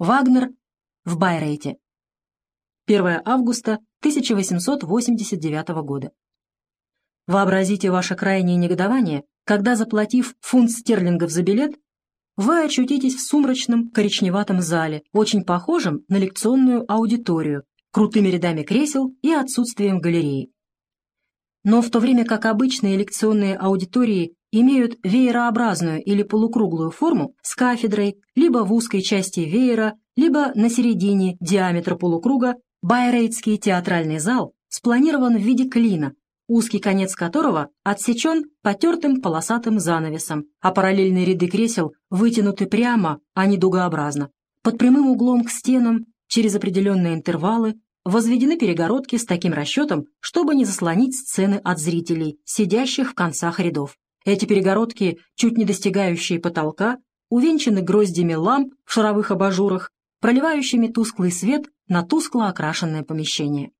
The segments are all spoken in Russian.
Вагнер в Байрейте. 1 августа 1889 года. Вообразите ваше крайнее негодование, когда, заплатив фунт стерлингов за билет, вы очутитесь в сумрачном коричневатом зале, очень похожем на лекционную аудиторию, крутыми рядами кресел и отсутствием галереи. Но в то время как обычные лекционные аудитории имеют веерообразную или полукруглую форму с кафедрой либо в узкой части веера, либо на середине диаметра полукруга, Байрейтский театральный зал спланирован в виде клина, узкий конец которого отсечен потертым полосатым занавесом, а параллельные ряды кресел вытянуты прямо, а не дугообразно. Под прямым углом к стенам, через определенные интервалы, возведены перегородки с таким расчетом, чтобы не заслонить сцены от зрителей, сидящих в концах рядов. Эти перегородки, чуть не достигающие потолка, увенчаны гроздями ламп в шаровых абажурах, проливающими тусклый свет на тускло окрашенное помещение.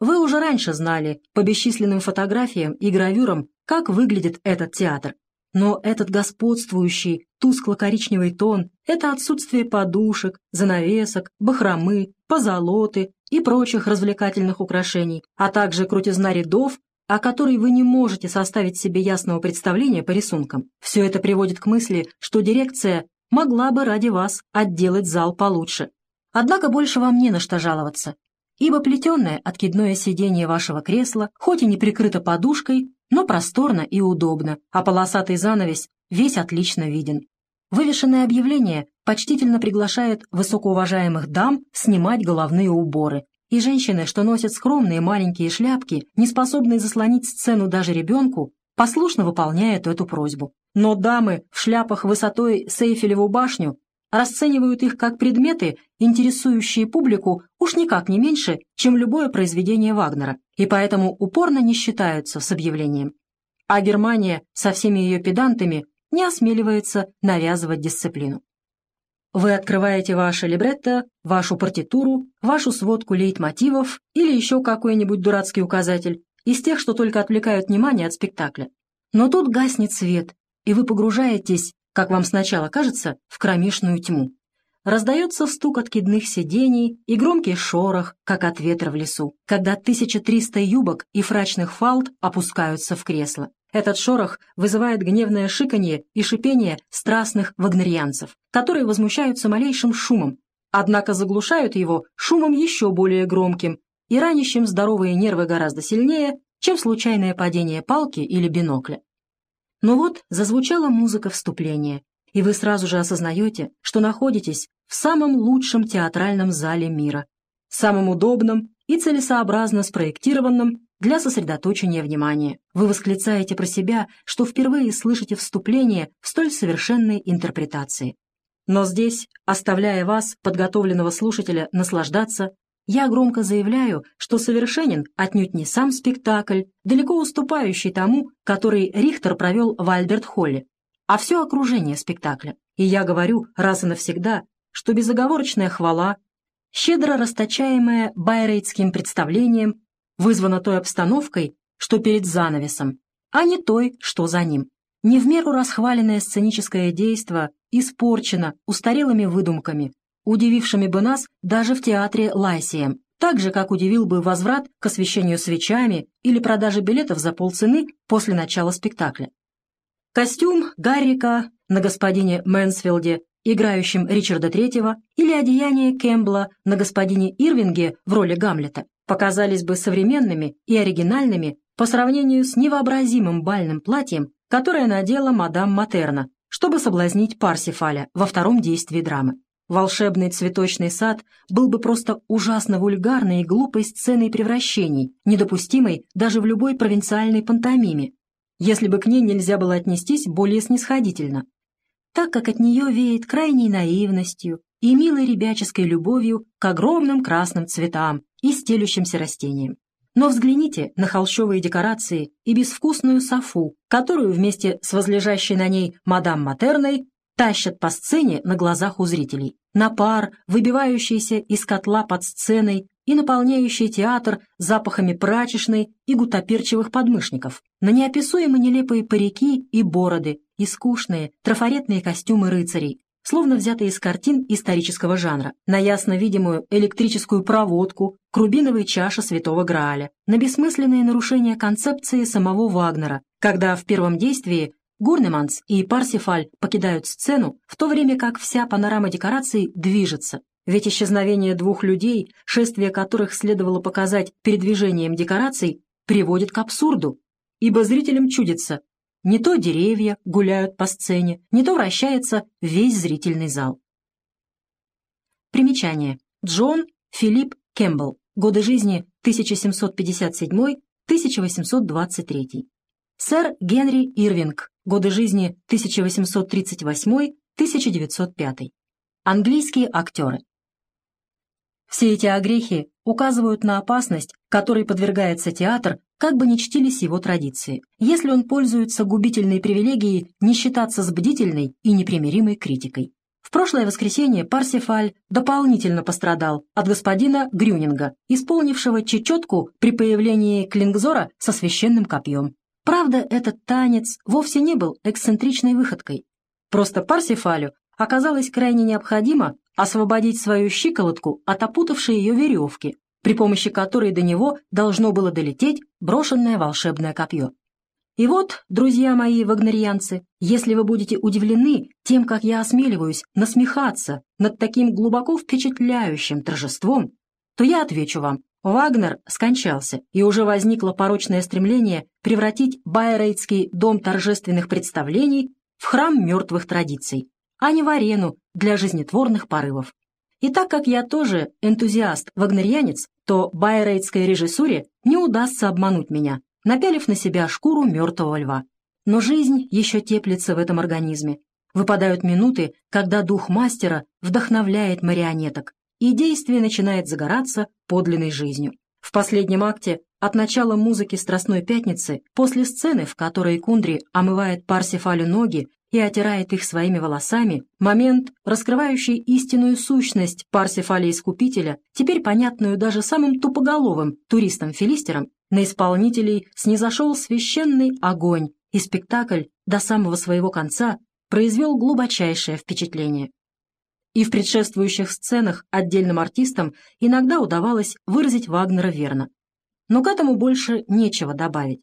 Вы уже раньше знали по бесчисленным фотографиям и гравюрам, как выглядит этот театр. Но этот господствующий тускло-коричневый тон – это отсутствие подушек, занавесок, бахромы, позолоты и прочих развлекательных украшений, а также крутизна рядов о которой вы не можете составить себе ясного представления по рисункам. Все это приводит к мысли, что дирекция могла бы ради вас отделать зал получше. Однако больше вам не на что жаловаться, ибо плетеное откидное сиденье вашего кресла, хоть и не прикрыто подушкой, но просторно и удобно, а полосатый занавес весь отлично виден. Вывешенное объявление почтительно приглашает высокоуважаемых дам снимать головные уборы, и женщины, что носят скромные маленькие шляпки, не способные заслонить сцену даже ребенку, послушно выполняют эту просьбу. Но дамы в шляпах высотой с Эйфелеву башню расценивают их как предметы, интересующие публику уж никак не меньше, чем любое произведение Вагнера, и поэтому упорно не считаются с объявлением. А Германия со всеми ее педантами не осмеливается навязывать дисциплину. Вы открываете ваше либретто, вашу партитуру, вашу сводку лейтмотивов или еще какой-нибудь дурацкий указатель из тех, что только отвлекают внимание от спектакля. Но тут гаснет свет, и вы погружаетесь, как вам сначала кажется, в кромешную тьму. Раздается стук откидных сидений и громкий шорох, как от ветра в лесу, когда 1300 юбок и фрачных фалд опускаются в кресло. Этот шорох вызывает гневное шиканье и шипение страстных вагнерианцев, которые возмущаются малейшим шумом, однако заглушают его шумом еще более громким и ранящим здоровые нервы гораздо сильнее, чем случайное падение палки или бинокля. Но вот зазвучала музыка вступления, и вы сразу же осознаете, что находитесь в самом лучшем театральном зале мира, самом удобном и целесообразно спроектированном для сосредоточения внимания. Вы восклицаете про себя, что впервые слышите вступление в столь совершенной интерпретации. Но здесь, оставляя вас, подготовленного слушателя, наслаждаться, я громко заявляю, что совершенен отнюдь не сам спектакль, далеко уступающий тому, который Рихтер провел в Альберт-Холле, а все окружение спектакля. И я говорю раз и навсегда, что безоговорочная хвала, щедро расточаемая байрейтским представлением, вызвана той обстановкой, что перед занавесом, а не той, что за ним. Не в меру расхваленное сценическое действо испорчено устарелыми выдумками, удивившими бы нас даже в театре Лайсием, так же, как удивил бы возврат к освещению свечами или продаже билетов за полцены после начала спектакля. Костюм Гаррика на господине Мэнсфилде, играющем Ричарда Третьего, или одеяние Кэмпбелла на господине Ирвинге в роли Гамлета показались бы современными и оригинальными по сравнению с невообразимым бальным платьем, которое надела мадам Матерна, чтобы соблазнить Парсифаля во втором действии драмы. Волшебный цветочный сад был бы просто ужасно вульгарной и глупой сценой превращений, недопустимой даже в любой провинциальной пантомиме, если бы к ней нельзя было отнестись более снисходительно, так как от нее веет крайней наивностью и милой ребяческой любовью к огромным красным цветам, и стелющимся растениям. Но взгляните на холщовые декорации и безвкусную софу, которую вместе с возлежащей на ней мадам Матерной тащат по сцене на глазах у зрителей. На пар, выбивающийся из котла под сценой и наполняющий театр запахами прачечной и гутоперчивых подмышников, на неописуемо нелепые парики и бороды и скучные трафаретные костюмы рыцарей, словно взятые из картин исторического жанра, на ясно видимую электрическую проводку к рубиновой святого Грааля, на бессмысленные нарушения концепции самого Вагнера, когда в первом действии Гурнеманс и Парсифаль покидают сцену, в то время как вся панорама декораций движется. Ведь исчезновение двух людей, шествие которых следовало показать передвижением декораций, приводит к абсурду, ибо зрителям чудится, не то деревья гуляют по сцене, не то вращается весь зрительный зал. Примечание. Джон Филипп Кэмпбелл. Годы жизни 1757-1823. Сэр Генри Ирвинг. Годы жизни 1838-1905. Английские актеры. Все эти огрехи указывают на опасность, которой подвергается театр, как бы ни чтились его традиции, если он пользуется губительной привилегией не считаться с бдительной и непримиримой критикой. В прошлое воскресенье Парсифаль дополнительно пострадал от господина Грюнинга, исполнившего чечетку при появлении Клингзора со священным копьем. Правда, этот танец вовсе не был эксцентричной выходкой. Просто Парсифалю оказалось крайне необходимо освободить свою щиколотку от опутавшей ее веревки, при помощи которой до него должно было долететь брошенное волшебное копье. И вот, друзья мои вагнерианцы, если вы будете удивлены тем, как я осмеливаюсь насмехаться над таким глубоко впечатляющим торжеством, то я отвечу вам, Вагнер скончался, и уже возникло порочное стремление превратить Байрейтский дом торжественных представлений в храм мертвых традиций, а не в арену для жизнетворных порывов. И так как я тоже энтузиаст-вагнерьянец, то байрейтской режиссуре не удастся обмануть меня, напялив на себя шкуру мертвого льва. Но жизнь еще теплится в этом организме. Выпадают минуты, когда дух мастера вдохновляет марионеток, и действие начинает загораться подлинной жизнью. В последнем акте от начала музыки «Страстной пятницы» после сцены, в которой Кундри омывает Парсифалю ноги и отирает их своими волосами, момент, раскрывающий истинную сущность Парсифаля-искупителя, теперь понятную даже самым тупоголовым туристам-филистерам, на исполнителей снизошел священный огонь, и спектакль до самого своего конца произвел глубочайшее впечатление. И в предшествующих сценах отдельным артистам иногда удавалось выразить Вагнера верно. Но к этому больше нечего добавить.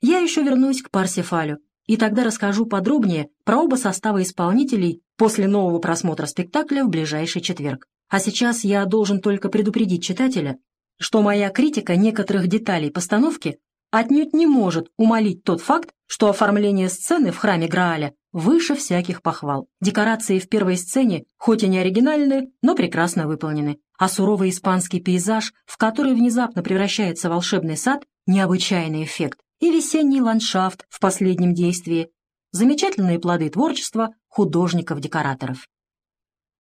Я еще вернусь к Парсифалю, и тогда расскажу подробнее про оба состава исполнителей после нового просмотра спектакля в ближайший четверг. А сейчас я должен только предупредить читателя, что моя критика некоторых деталей постановки отнюдь не может умолить тот факт, что оформление сцены в храме Грааля выше всяких похвал. Декорации в первой сцене, хоть и не оригинальны, но прекрасно выполнены. А суровый испанский пейзаж, в который внезапно превращается волшебный сад, необычайный эффект и весенний ландшафт в последнем действии, замечательные плоды творчества художников-декораторов.